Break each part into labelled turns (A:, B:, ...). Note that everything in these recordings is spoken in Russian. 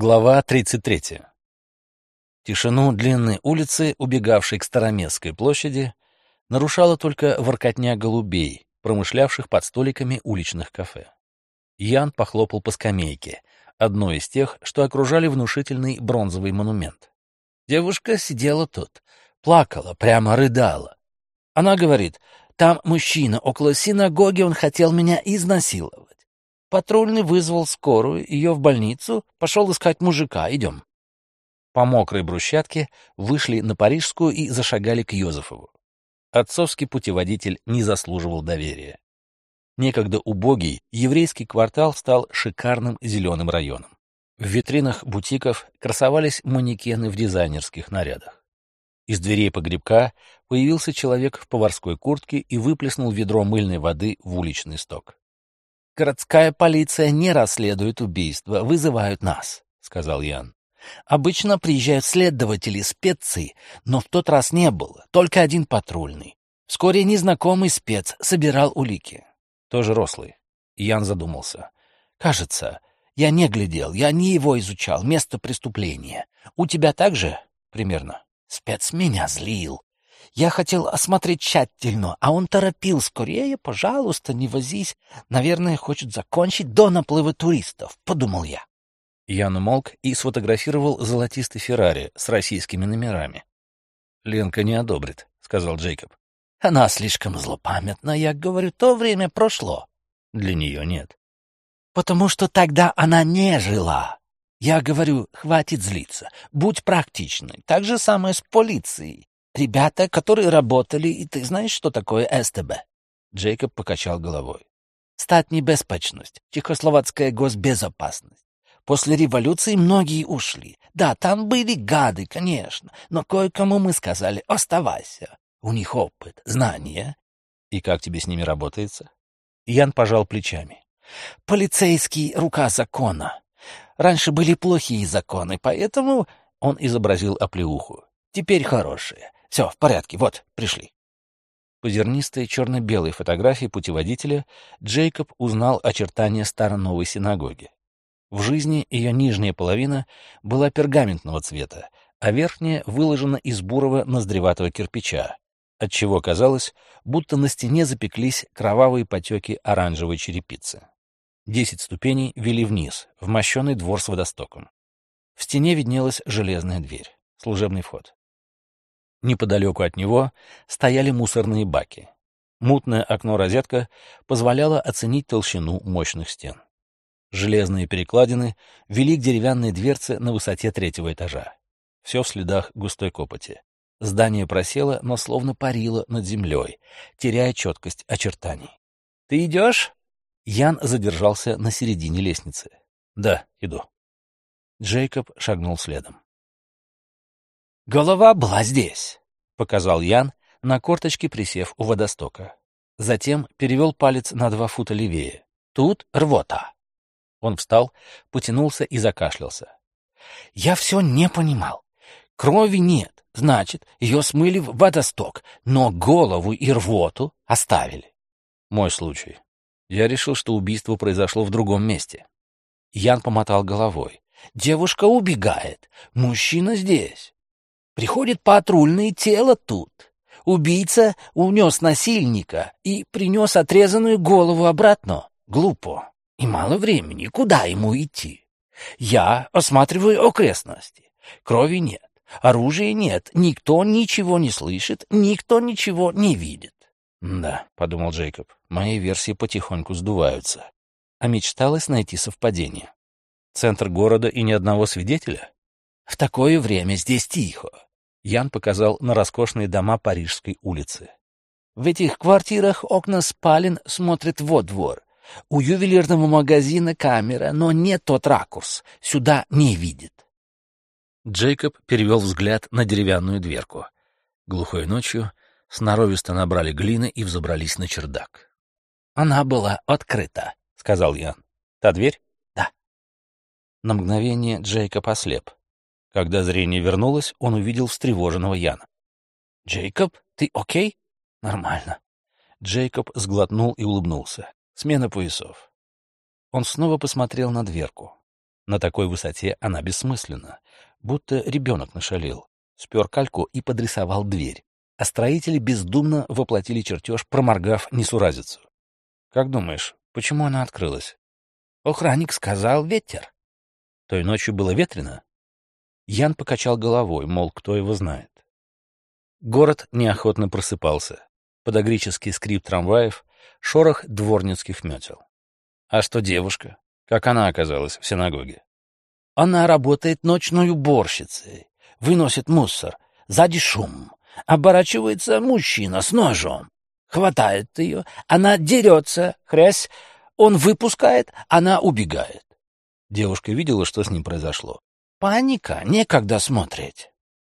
A: Глава 33. Тишину длинной улицы, убегавшей к Староместской площади, нарушала только воркотня голубей, промышлявших под столиками уличных кафе. Ян похлопал по скамейке, одной из тех, что окружали внушительный бронзовый монумент. Девушка сидела тут, плакала, прямо рыдала. Она говорит, там мужчина около синагоги, он хотел меня изнасиловать. Патрульный вызвал скорую, ее в больницу, пошел искать мужика. Идем. По мокрой брусчатке вышли на Парижскую и зашагали к Йозефову. Отцовский путеводитель не заслуживал доверия. Некогда убогий еврейский квартал стал шикарным зеленым районом. В витринах бутиков красовались манекены в дизайнерских нарядах. Из дверей погребка появился человек в поварской куртке и выплеснул ведро мыльной воды в уличный сток. «Городская полиция не расследует убийство, вызывают нас», — сказал Ян. «Обычно приезжают следователи специи, но в тот раз не было, только один патрульный. Вскоре незнакомый спец собирал улики. Тоже рослый. Ян задумался. «Кажется, я не глядел, я не его изучал, место преступления. У тебя так же?» «Примерно». «Спец меня злил. Я хотел осмотреть тщательно, а он торопил. Скорее, пожалуйста, не возись. Наверное, хочет закончить до наплыва туристов, подумал я. Ян умолк и сфотографировал золотистый Феррари с российскими номерами. «Ленка не одобрит», — сказал Джейкоб. «Она слишком злопамятна, я говорю, то время прошло». «Для нее нет». «Потому что тогда она не жила. Я говорю, хватит злиться, будь практичной. Так же самое с полицией. Ребята, которые работали, и ты знаешь, что такое СТБ?» Джейкоб покачал головой. «Стать небезпечность, чехословацкая госбезопасность. После революции многие ушли. Да, там были гады, конечно, но кое-кому мы сказали «оставайся». У них опыт, знания. И как тебе с ними работается? Ян пожал плечами. Полицейский — рука закона. Раньше были плохие законы, поэтому он изобразил оплеуху. Теперь хорошие. Все, в порядке, вот, пришли. По зернистой черно-белой фотографии путеводителя Джейкоб узнал очертания старо-новой синагоги. В жизни ее нижняя половина была пергаментного цвета, а верхняя выложена из бурого ноздреватого кирпича, отчего казалось, будто на стене запеклись кровавые потеки оранжевой черепицы. Десять ступеней вели вниз, в мощенный двор с водостоком. В стене виднелась железная дверь, служебный вход. Неподалеку от него стояли мусорные баки. Мутное окно-розетка позволяло оценить толщину мощных стен. Железные перекладины вели к деревянной дверце на высоте третьего этажа. Все в следах густой копоти. Здание просело, но словно парило над землей, теряя четкость очертаний. «Ты идешь?» Ян задержался на середине лестницы. «Да, иду». Джейкоб шагнул следом. «Голова была здесь», — показал Ян, на корточке присев у водостока. Затем перевел палец на два фута левее. «Тут рвота». Он встал, потянулся и закашлялся. «Я все не понимал. Крови нет, значит, ее смыли в водосток, но голову и рвоту оставили». «Мой случай. Я решил, что убийство произошло в другом месте». Ян помотал головой. «Девушка убегает, мужчина здесь. Приходит патрульное тело тут. Убийца унес насильника и принес отрезанную голову обратно. Глупо. И мало времени. Куда ему идти? Я осматриваю окрестности. Крови нет. Оружия нет. Никто ничего не слышит. Никто ничего не видит. «Да», — подумал Джейкоб, — «мои версии потихоньку сдуваются». А мечталось найти совпадение. Центр города и ни одного свидетеля? В такое время здесь тихо. Ян показал на роскошные дома Парижской улицы. В этих квартирах окна спален смотрят во двор. У ювелирного магазина камера, но не тот ракурс. Сюда не видит. Джейкоб перевел взгляд на деревянную дверку. Глухой ночью сноровисто набрали глины и взобрались на чердак. «Она была открыта», — сказал Ян. «Та дверь?» «Да». На мгновение Джейкоб ослеп. Когда зрение вернулось, он увидел встревоженного Яна. «Джейкоб, ты окей?» «Нормально». Джейкоб сглотнул и улыбнулся. Смена поясов. Он снова посмотрел на дверку. На такой высоте она бессмысленна, будто ребенок нашалил. Спер кальку и подрисовал дверь. А строители бездумно воплотили чертеж, проморгав несуразицу. Как думаешь, почему она открылась? Охранник сказал ветер. Той ночью было ветрено? Ян покачал головой, мол, кто его знает. Город неохотно просыпался. Подогрический скрип трамваев, шорох дворницких метел. А что девушка? Как она оказалась в синагоге? Она работает ночной уборщицей, выносит мусор, сзади шум. Оборачивается мужчина с ножом. Хватает ее, она дерется, хрясь, он выпускает, она убегает. Девушка видела, что с ним произошло. Паника, некогда смотреть.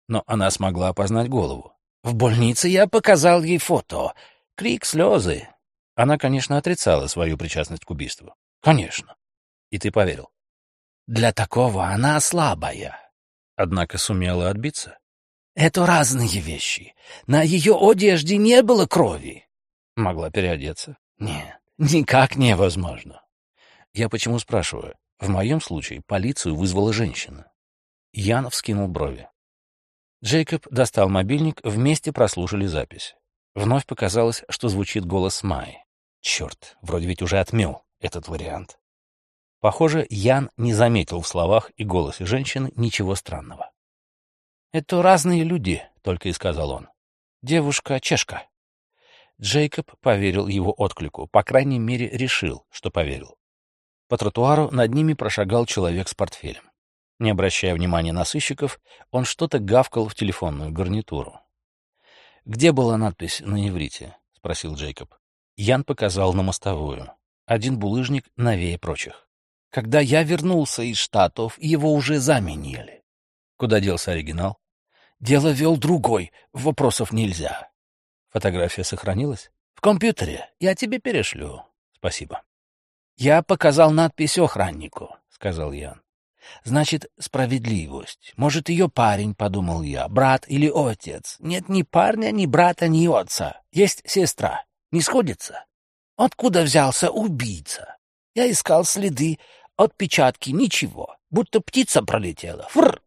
A: Но она смогла опознать голову. В больнице я показал ей фото. Крик, слезы. Она, конечно, отрицала свою причастность к убийству. Конечно. И ты поверил. Для такого она слабая. Однако сумела отбиться. Это разные вещи. На ее одежде не было крови. Могла переодеться. Нет, никак невозможно. Я почему спрашиваю? В моем случае полицию вызвала женщина. Ян вскинул брови. Джейкоб достал мобильник, вместе прослушали запись. Вновь показалось, что звучит голос Майи. Черт, вроде ведь уже отмел этот вариант. Похоже, Ян не заметил в словах и голосе женщины ничего странного. «Это разные люди», — только и сказал он. «Девушка — чешка». Джейкоб поверил его отклику, по крайней мере, решил, что поверил. По тротуару над ними прошагал человек с портфелем. Не обращая внимания на сыщиков, он что-то гавкал в телефонную гарнитуру. «Где была надпись на неврите?» — спросил Джейкоб. Ян показал на мостовую. Один булыжник новее прочих. Когда я вернулся из Штатов, его уже заменили. Куда делся оригинал? Дело вел другой, вопросов нельзя. Фотография сохранилась? В компьютере. Я тебе перешлю. Спасибо. Я показал надпись охраннику, сказал Ян. Значит, справедливость. Может, ее парень, подумал я, брат или отец. Нет ни парня, ни брата, ни отца. Есть сестра. Не сходится? Откуда взялся убийца? Я искал следы, отпечатки, ничего. Будто птица пролетела. Фрр!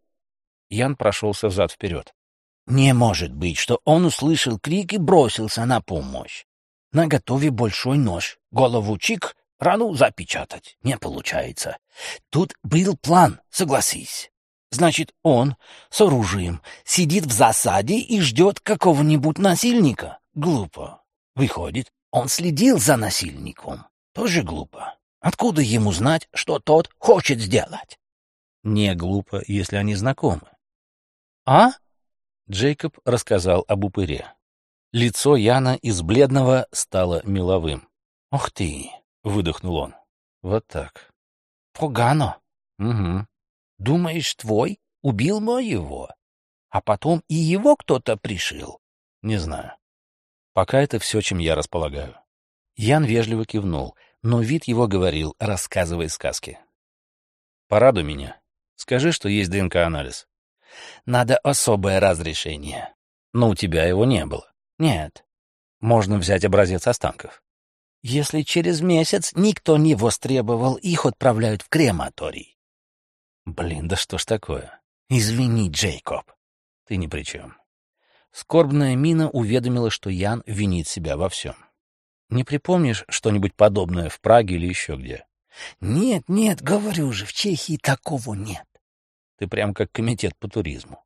A: Ян прошелся взад-вперед. Не может быть, что он услышал крик и бросился на помощь. На готове большой нож. Голову чик, Рану запечатать не получается. Тут был план, согласись. Значит, он с оружием сидит в засаде и ждет какого-нибудь насильника? Глупо. Выходит, он следил за насильником. Тоже глупо. Откуда ему знать, что тот хочет сделать? Не глупо, если они знакомы. А? Джейкоб рассказал об упыре. Лицо Яна из бледного стало меловым. Ух ты! — выдохнул он. «Вот так». «Погано». «Угу». «Думаешь, твой убил моего? А потом и его кто-то пришил?» «Не знаю. Пока это все, чем я располагаю». Ян вежливо кивнул, но вид его говорил, рассказывая сказки. «Порадуй меня. Скажи, что есть ДНК-анализ». «Надо особое разрешение». «Но у тебя его не было». «Нет». «Можно взять образец останков». Если через месяц никто не востребовал, их отправляют в крематорий. Блин, да что ж такое? Извини, Джейкоб. Ты ни при чем. Скорбная мина уведомила, что Ян винит себя во всем. Не припомнишь что-нибудь подобное в Праге или еще где? Нет, нет, говорю же, в Чехии такого нет. Ты прям как комитет по туризму.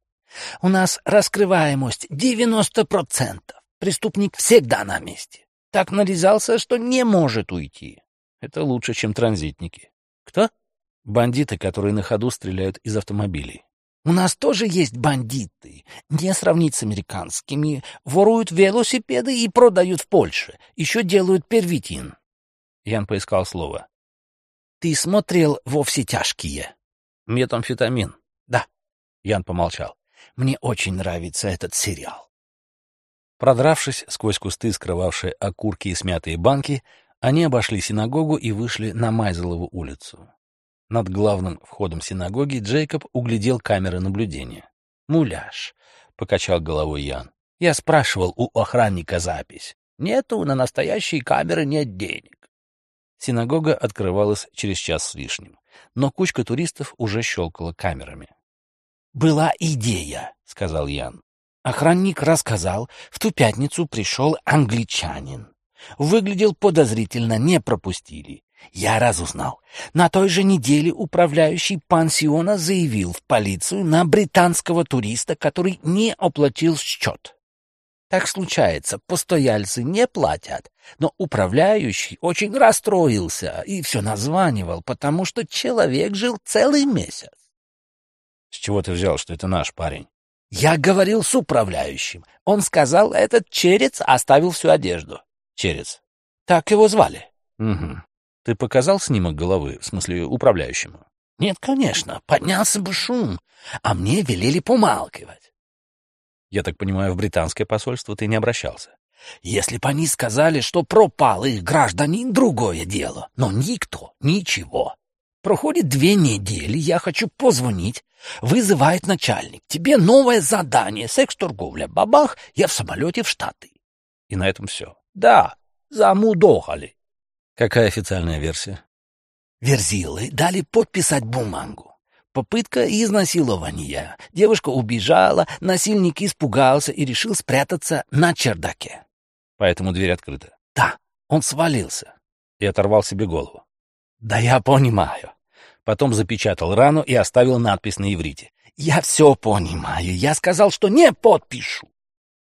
A: У нас раскрываемость 90%. Преступник всегда на месте. Так нарезался, что не может уйти. Это лучше, чем транзитники. Кто? Бандиты, которые на ходу стреляют из автомобилей. У нас тоже есть бандиты. Не сравнить с американскими. Воруют велосипеды и продают в Польше. Еще делают первитин. Ян поискал слово. Ты смотрел «Вовсе тяжкие»? Метамфетамин. Да. Ян помолчал. Мне очень нравится этот сериал. Продравшись сквозь кусты, скрывавшие окурки и смятые банки, они обошли синагогу и вышли на Майзелову улицу. Над главным входом синагоги Джейкоб углядел камеры наблюдения. «Муляж», — покачал головой Ян. «Я спрашивал у охранника запись. Нету, на настоящие камеры нет денег». Синагога открывалась через час с лишним. но кучка туристов уже щелкала камерами. «Была идея», — сказал Ян. Охранник рассказал, в ту пятницу пришел англичанин. Выглядел подозрительно, не пропустили. Я разузнал. На той же неделе управляющий пансиона заявил в полицию на британского туриста, который не оплатил счет. Так случается, постояльцы не платят, но управляющий очень расстроился и все названивал, потому что человек жил целый месяц. — С чего ты взял, что это наш парень? — Я говорил с управляющим. Он сказал, этот черец оставил всю одежду. — Черец. — Так его звали. — Угу. Ты показал снимок головы, в смысле управляющему? — Нет, конечно, поднялся бы шум, а мне велели помалкивать. Я так понимаю, в британское посольство ты не обращался? Если бы они сказали, что пропал их гражданин, другое дело. Но никто, ничего. Проходит две недели, я хочу позвонить. Вызывает начальник. Тебе новое задание, секс-торговля. Бабах, я в самолете в Штаты. И на этом все. Да, замудохали. Какая официальная версия? Верзилы дали подписать бумагу. Попытка изнасилования. Девушка убежала, насильник испугался и решил спрятаться на чердаке. Поэтому дверь открыта. Да, он свалился. И оторвал себе голову. Да я понимаю. Потом запечатал рану и оставил надпись на иврите. Я все понимаю. Я сказал, что не подпишу.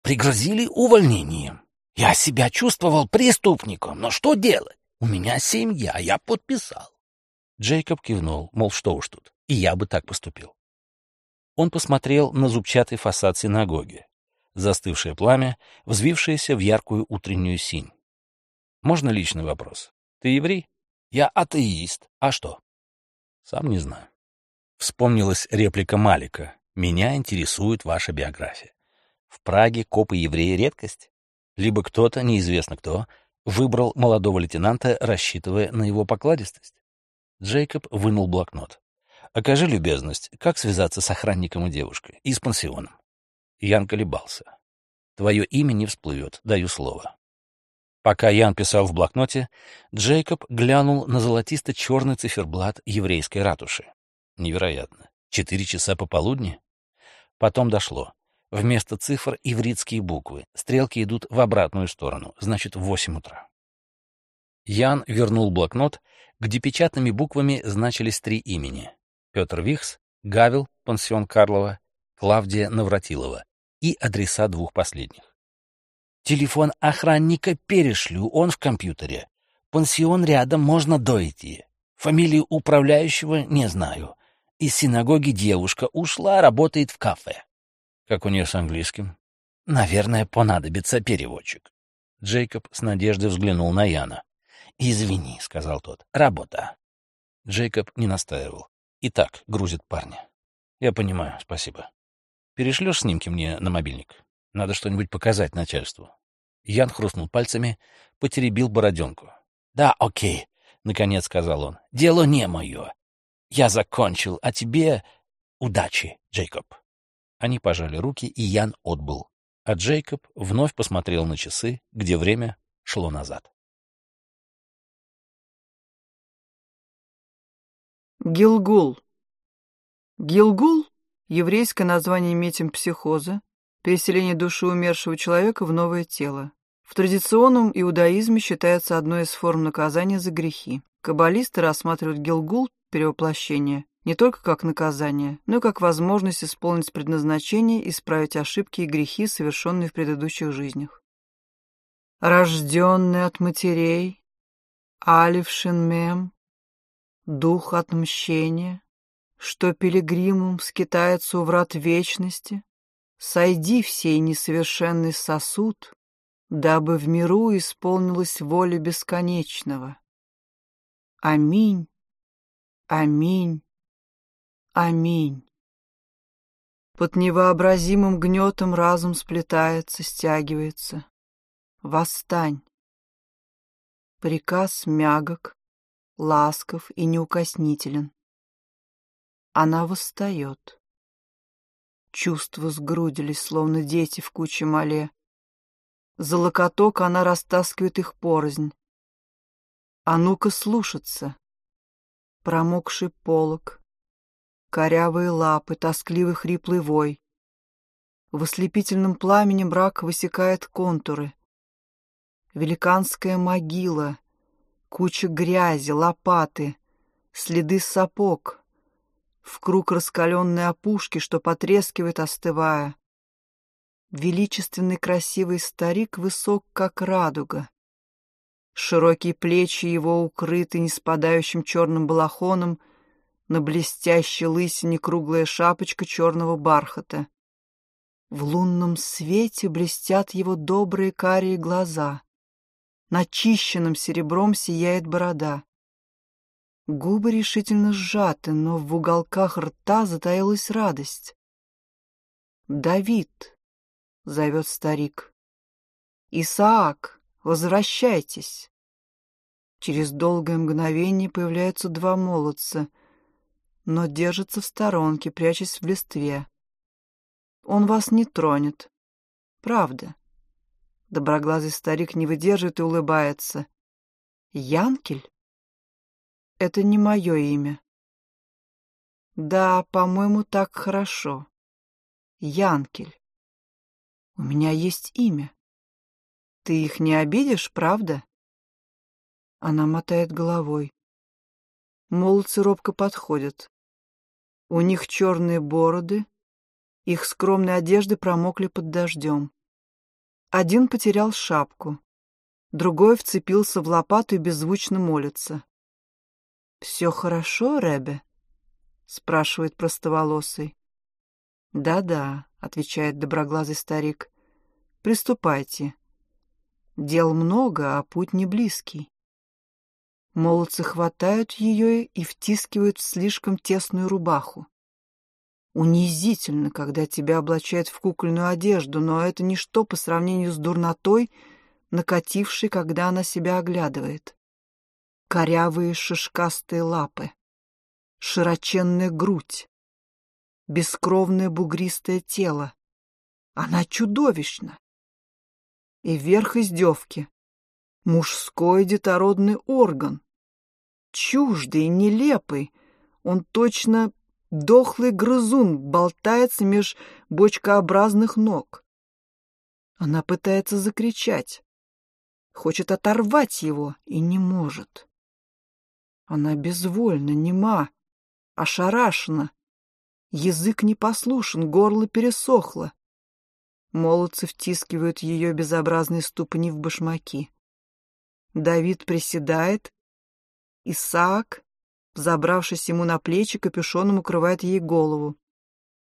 A: Пригрозили увольнением. Я себя чувствовал преступником, но что делать? У меня семья, я подписал. Джейкоб кивнул, мол, что уж тут, и я бы так поступил. Он посмотрел на зубчатый фасад синагоги, застывшее пламя, взвившееся в яркую утреннюю синь. Можно личный вопрос? Ты еврей? Я атеист. А что? Сам не знаю. Вспомнилась реплика Малика. Меня интересует ваша биография. В Праге копы-евреи — редкость? Либо кто-то, неизвестно кто, выбрал молодого лейтенанта, рассчитывая на его покладистость? Джейкоб вынул блокнот. «Окажи любезность, как связаться с охранником и девушкой? И с пансионом?» Ян колебался. «Твое имя не всплывет, даю слово». Пока Ян писал в блокноте, Джейкоб глянул на золотисто-черный циферблат еврейской ратуши. Невероятно. Четыре часа пополудни? Потом дошло. Вместо цифр — ивритские буквы. Стрелки идут в обратную сторону, значит, в восемь утра. Ян вернул блокнот, где печатными буквами значились три имени. Петр Вихс, Гавел, пансион Карлова, Клавдия Навратилова и адреса двух последних. Телефон охранника перешлю, он в компьютере. Пансион рядом, можно дойти. Фамилию управляющего не знаю. Из синагоги девушка ушла, работает в кафе. Как у нее с английским? Наверное, понадобится переводчик. Джейкоб с надеждой взглянул на Яна. «Извини», — сказал тот, — «работа». Джейкоб не настаивал. И так грузит парня. «Я понимаю, спасибо. Перешлешь снимки мне на мобильник? Надо что-нибудь показать начальству». Ян хрустнул пальцами, потеребил бороденку. «Да, окей», — наконец сказал он. «Дело не мое. Я закончил, а тебе удачи, Джейкоб». Они пожали руки, и Ян отбыл. А Джейкоб вновь посмотрел на часы, где время шло назад.
B: Гилгул. Гилгул — еврейское название метемпсихоза, переселение души умершего человека в новое тело. В традиционном иудаизме считается одной из форм наказания за грехи. Каббалисты рассматривают Гилгул, перевоплощение, не только как наказание, но и как возможность исполнить предназначение исправить ошибки и грехи, совершенные в предыдущих жизнях. Рожденный от матерей, Алиф Шинмем, дух отмщения, что пилигримом скитается у врат вечности, сойди в сей несовершенный сосуд, дабы в миру исполнилась воля бесконечного. Аминь, аминь, аминь. Под невообразимым гнетом разум сплетается, стягивается. Восстань. Приказ мягок, ласков и неукоснителен. Она восстает. Чувства сгрудились, словно дети в куче мале. За локоток она растаскивает их порознь. А ну-ка слушаться. Промокший полог, корявые лапы, тоскливый хриплый вой. В ослепительном пламени мрак высекает контуры. Великанская могила, куча грязи, лопаты, следы сапог, в круг раскаленной опушки, что потрескивает, остывая. Величественный красивый старик высок, как радуга. Широкие плечи его укрыты неспадающим черным балахоном, на блестящей лысине круглая шапочка черного бархата. В лунном свете блестят его добрые карие глаза. Начищенным серебром сияет борода. Губы решительно сжаты, но в уголках рта затаилась радость. «Давид!» — зовет старик. «Исаак, возвращайтесь!» Через долгое мгновение появляются два молодца, но держатся в сторонке, прячась в листве. Он вас не тронет. Правда. Доброглазый старик не выдерживает и улыбается. Янкель? Это не мое имя. Да, по-моему, так хорошо. Янкель. У меня есть имя. Ты их не обидишь, правда? Она мотает головой. Молодцы робко подходят. У них черные бороды, их скромные одежды промокли под дождем. Один потерял шапку, другой вцепился в лопату и беззвучно молится. «Все хорошо, Ребе?» — спрашивает простоволосый. «Да-да», — отвечает доброглазый старик. «Приступайте. Дел много, а путь не близкий». Молодцы хватают ее и втискивают в слишком тесную рубаху. Унизительно, когда тебя облачают в кукольную одежду, но это ничто по сравнению с дурнотой, накатившей, когда она себя оглядывает. Корявые шишкастые лапы, широченная грудь, бескровное бугристое тело. Она чудовищна. И верх издевки — мужской детородный орган. Чуждый, нелепый, он точно Дохлый грызун болтается меж бочкообразных ног. Она пытается закричать, хочет оторвать его и не может. Она безвольна, нема, ошарашена. Язык не послушен, горло пересохло. Молодцы втискивают ее безобразные ступни в башмаки. Давид приседает. Исаак Забравшись ему на плечи, капюшоном укрывает ей голову.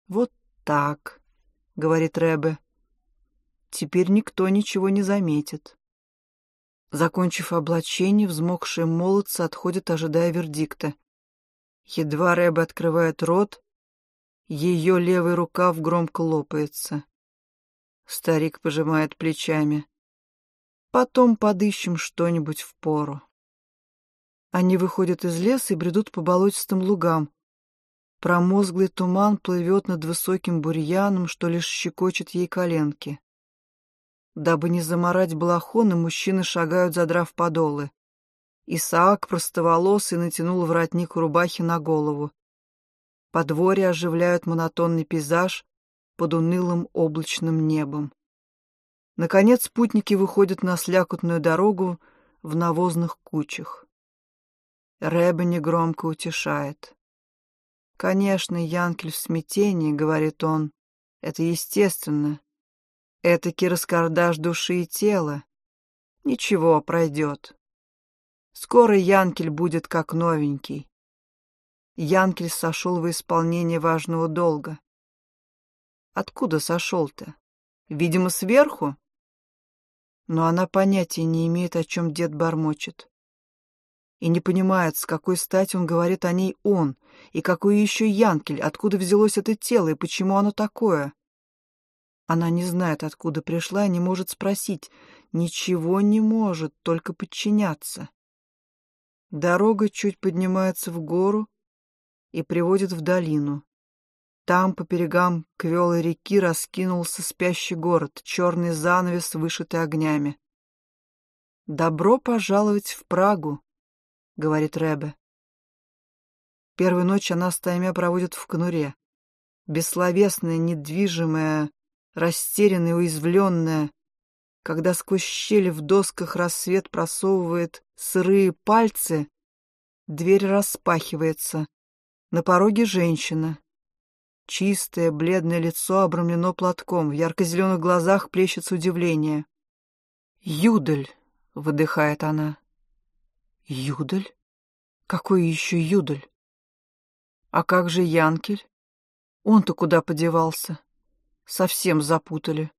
B: «Вот так», — говорит Рэбе. «Теперь никто ничего не заметит». Закончив облачение, взмокшие молодцы отходят, ожидая вердикта. Едва Рэбе открывает рот, ее левый рукав громко лопается. Старик пожимает плечами. «Потом подыщем что-нибудь в пору». Они выходят из леса и бредут по болотистым лугам. Промозглый туман плывет над высоким бурьяном, что лишь щекочет ей коленки. Дабы не заморать балахоны, мужчины шагают, задрав подолы. Исаак простоволосый натянул воротник рубахи на голову. Подворье оживляют монотонный пейзаж под унылым облачным небом. Наконец путники выходят на слякотную дорогу в навозных кучах. Рэбе негромко утешает. «Конечно, Янкель в смятении», — говорит он. «Это естественно. Этакий раскардаш души и тела. Ничего, пройдет. Скоро Янкель будет как новенький». Янкель сошел в исполнение важного долга. Откуда сошел-то? Видимо, сверху? Но она понятия не имеет, о чем дед бормочет и не понимает, с какой стати он говорит о ней он, и какой еще Янкель, откуда взялось это тело и почему оно такое. Она не знает, откуда пришла, не может спросить. Ничего не может, только подчиняться. Дорога чуть поднимается в гору и приводит в долину. Там, по берегам квелой реки, раскинулся спящий город, черный занавес, вышитый огнями. «Добро пожаловать в Прагу!» говорит Рэбе. Первую ночь она с Таймя проводит в конуре. Бессловесная, недвижимая, растерянная, уязвленная, когда сквозь щели в досках рассвет просовывает сырые пальцы, дверь распахивается. На пороге женщина. Чистое, бледное лицо обрамлено платком, в ярко-зеленых глазах плещется удивление. «Юдаль!» — выдыхает она. «Юдаль? Какой еще Юдаль? А как же Янкель? Он-то куда подевался? Совсем запутали».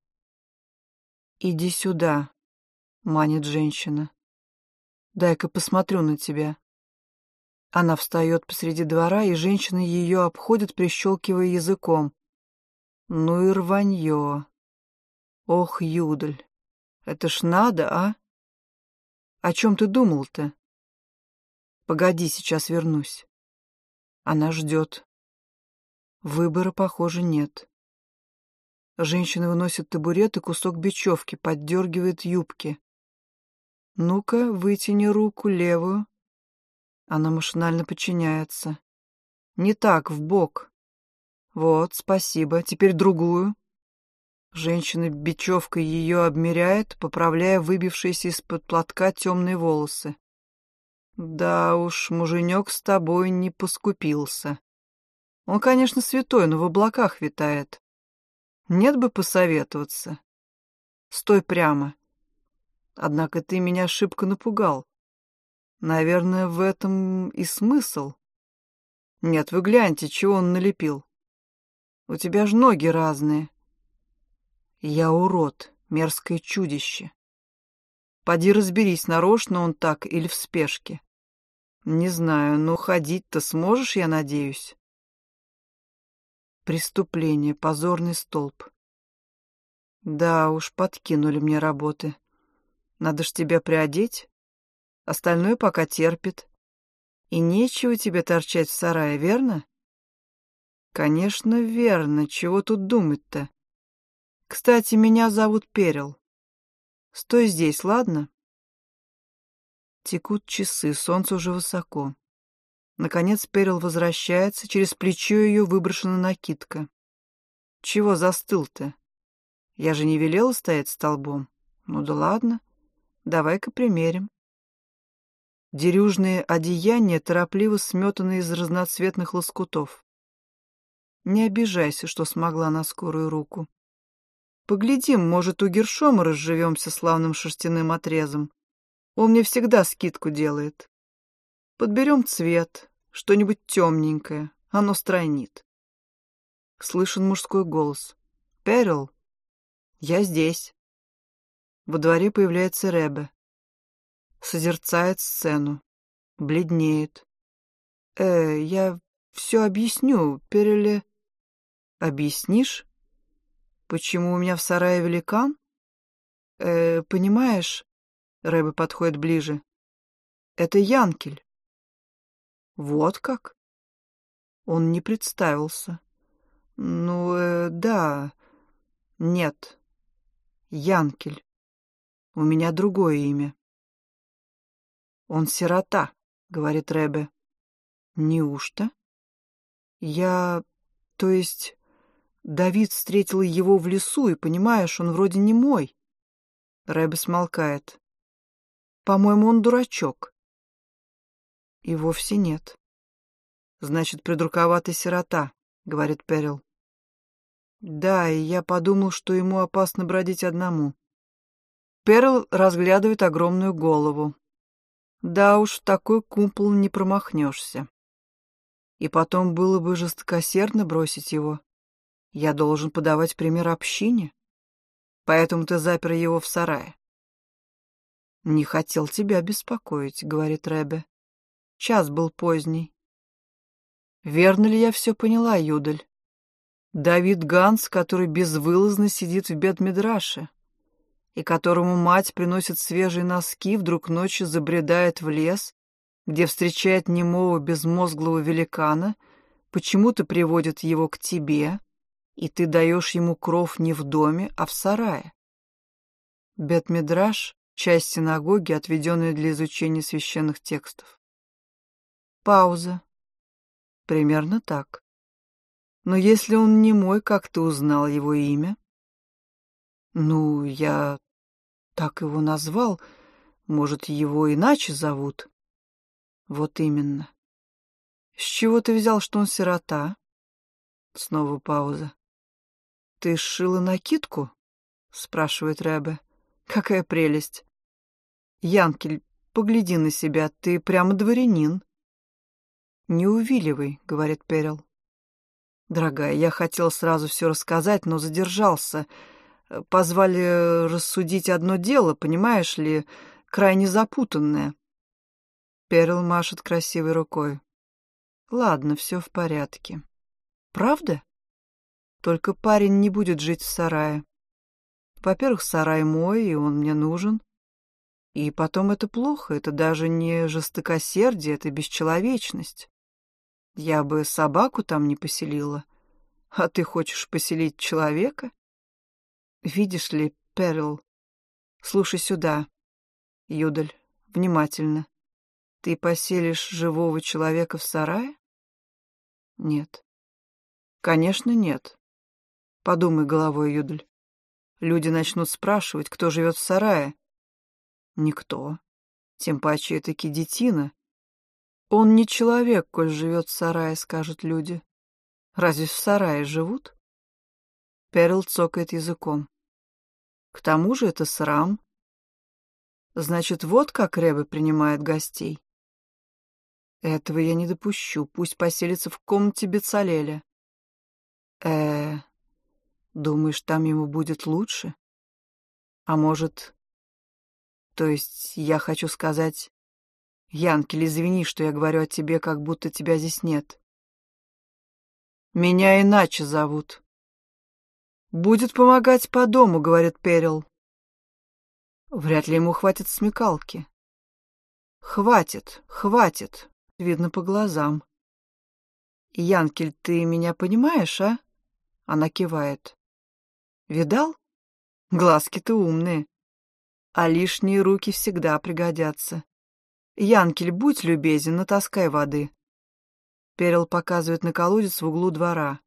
B: «Иди сюда», — манит женщина. «Дай-ка посмотрю на тебя». Она встает посреди двора, и женщины ее обходят, прищелкивая языком. Ну и рванье. Ох, Юдаль, это ж надо, а? О чем ты думал-то? Погоди, сейчас вернусь. Она ждет. Выбора, похоже, нет. Женщина выносит табурет и кусок бечевки, поддергивает юбки. «Ну-ка, вытяни руку левую». Она машинально подчиняется. «Не так, в бок. Вот, спасибо. Теперь другую». Женщина бечевкой ее обмеряет, поправляя выбившиеся из-под платка темные волосы. «Да уж, муженек с тобой не поскупился. Он, конечно, святой, но в облаках витает. Нет бы посоветоваться. Стой прямо. Однако ты меня шибко напугал. Наверное, в этом и смысл. Нет, вы гляньте, чего он налепил. У тебя ж ноги разные. Я урод, мерзкое чудище. Поди разберись, нарочно он так или в спешке. Не знаю, но ходить-то сможешь, я надеюсь. Преступление, позорный столб. Да уж, подкинули мне работы. Надо ж тебя приодеть. Остальное пока терпит. И нечего тебе торчать в сарае, верно? Конечно, верно. Чего тут думать-то? Кстати, меня зовут Перел. Стой здесь, ладно? Текут часы, солнце уже высоко. Наконец Перил возвращается, через плечо ее выброшена накидка. «Чего застыл-то? Я же не велела стоять столбом. Ну да ладно, давай-ка примерим». Дерюжные одеяния торопливо сметаны из разноцветных лоскутов. Не обижайся, что смогла на скорую руку. Поглядим, может, у Гершома разживемся славным шерстяным отрезом. Он мне всегда скидку делает. Подберем цвет, что-нибудь темненькое, оно стройнит. Слышен мужской голос. «Перл, я здесь». Во дворе появляется Ребе. Созерцает сцену. Бледнеет. «Э, я все объясню, Переле...» «Объяснишь? Почему у меня в сарае великан?» «Э, понимаешь...» Рэбе подходит ближе. «Это Янкель. Вот как? Он не представился. Ну, э, да. Нет. Янкель. У меня другое имя. Он сирота, говорит Ребе. Неужто? Я... То есть... Давид встретил его в лесу, и, понимаешь, он вроде не мой. Рэбе смолкает. По-моему, он дурачок. И вовсе нет. Значит, придурковатый сирота, говорит Перил. Да, и я подумал, что ему опасно бродить одному. Перл разглядывает огромную голову. Да уж, в такой кумпол не промахнешься. И потом было бы жестокосердно бросить его. Я должен подавать пример общине. Поэтому ты запер его в сарае. «Не хотел тебя беспокоить», — говорит Ребе. Час был поздний. Верно ли я все поняла, Юдаль? Давид Ганс, который безвылазно сидит в бедмидраше, и которому мать приносит свежие носки, вдруг ночью забредает в лес, где встречает немого безмозглого великана, почему-то приводит его к тебе, и ты даешь ему кров не в доме, а в сарае. Бетмидраш — часть синагоги, отведенная для изучения священных текстов. Пауза. Примерно так. Но если он не мой, как ты узнал его имя? Ну, я так его назвал. Может, его иначе зовут? Вот именно. С чего ты взял, что он сирота? Снова пауза. Ты сшила накидку? Спрашивает Рэбе. Какая прелесть. Янкель, погляди на себя, ты прямо дворянин. Не увиливай, говорит Перел. Дорогая, я хотел сразу все рассказать, но задержался. Позвали рассудить одно дело, понимаешь ли, крайне запутанное. Перл машет красивой рукой. Ладно, все в порядке. Правда? Только парень не будет жить в сарае. Во-первых, сарай мой, и он мне нужен. И потом это плохо, это даже не жестокосердие, это бесчеловечность. Я бы собаку там не поселила. А ты хочешь поселить человека? Видишь ли, Перл, слушай сюда. Юдаль, внимательно. Ты поселишь живого человека в сарае? Нет. Конечно, нет. Подумай головой, Юдаль. Люди начнут спрашивать, кто живет в сарае. Никто. Тем паче это кидетина. Он не человек, коль живет в сарае, скажут люди. Разве в сарае живут? Перл цокает языком. К тому же это срам. Значит, вот как Рэбе принимает гостей. Этого я не допущу. Пусть поселится в комнате Бецалеля. э думаешь, там ему будет лучше? А может... То есть я хочу сказать... Янкель, извини, что я говорю о тебе, как будто тебя здесь нет. Меня иначе зовут. Будет помогать по дому, говорит Перил. Вряд ли ему хватит смекалки. Хватит, хватит, видно по глазам. Янкель, ты меня понимаешь, а? Она кивает. Видал? Глазки-то умные. А лишние руки всегда пригодятся. Янкель, будь любезен, натаскай воды. Перел показывает на колодец в углу двора.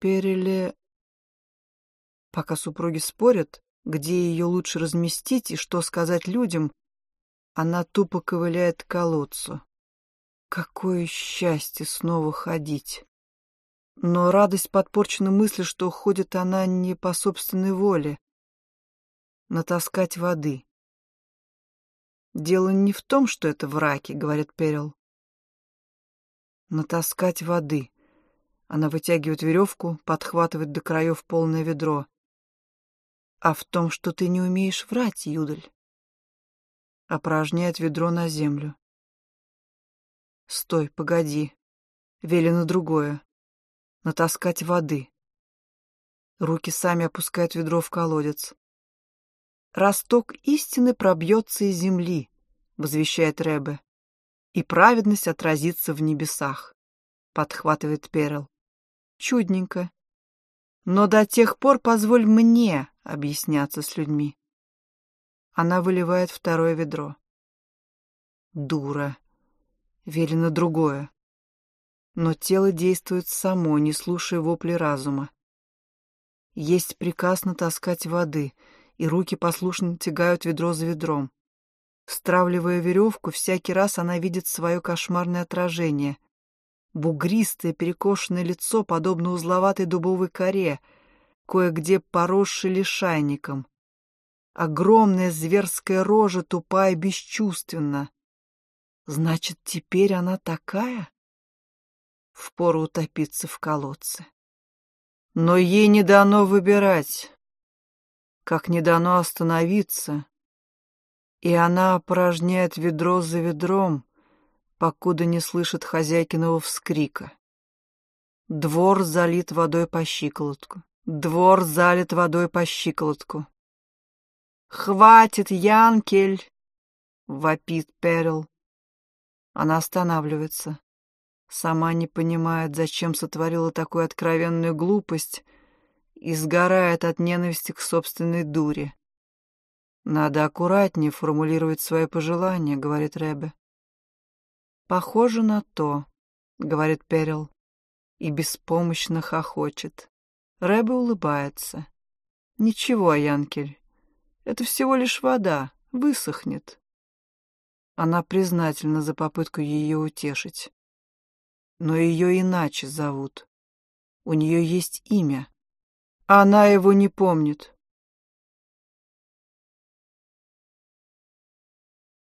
B: Переле... Пока супруги спорят, где ее лучше разместить и что сказать людям, она тупо ковыляет к колодцу. Какое счастье снова ходить! Но радость подпорчена мыслью, что ходит она не по собственной воле. Натаскать воды. «Дело не в том, что это враки», — говорит Перел. «Натаскать воды». Она вытягивает веревку, подхватывает до краев полное ведро. «А в том, что ты не умеешь врать, Юдаль». Опорожняет ведро на землю. «Стой, погоди. Велено другое. Натаскать воды». Руки сами опускают ведро в колодец. «Росток истины пробьется из земли», — возвещает Рэбе, «и праведность отразится в небесах», — подхватывает Перл. «Чудненько. Но до тех пор позволь мне объясняться с людьми». Она выливает второе ведро. «Дура. Велено другое». Но тело действует само, не слушая вопли разума. Есть приказ натаскать воды — и руки послушно тягают ведро за ведром. Стравливая веревку, всякий раз она видит свое кошмарное отражение. Бугристое, перекошенное лицо, подобно узловатой дубовой коре, кое-где поросшей лишайником. Огромная зверская рожа, тупая, бесчувственна. Значит, теперь она такая? Впору утопиться в колодце. Но ей не дано выбирать как не дано остановиться, и она опорожняет ведро за ведром, покуда не слышит хозяйкиного вскрика. Двор залит водой по щиколотку. Двор залит водой по щиколотку. «Хватит, Янкель!» — вопит Перл. Она останавливается. Сама не понимает, зачем сотворила такую откровенную глупость — и сгорает от ненависти к собственной дуре. «Надо аккуратнее формулировать свои пожелания», — говорит Рэбе. «Похоже на то», говорит Перил, и беспомощно хохочет. Рэбе улыбается. Ничего, Янкель, это всего лишь вода, высохнет. Она признательна за попытку ее утешить. Но ее иначе зовут. У нее есть имя. Она его не помнит.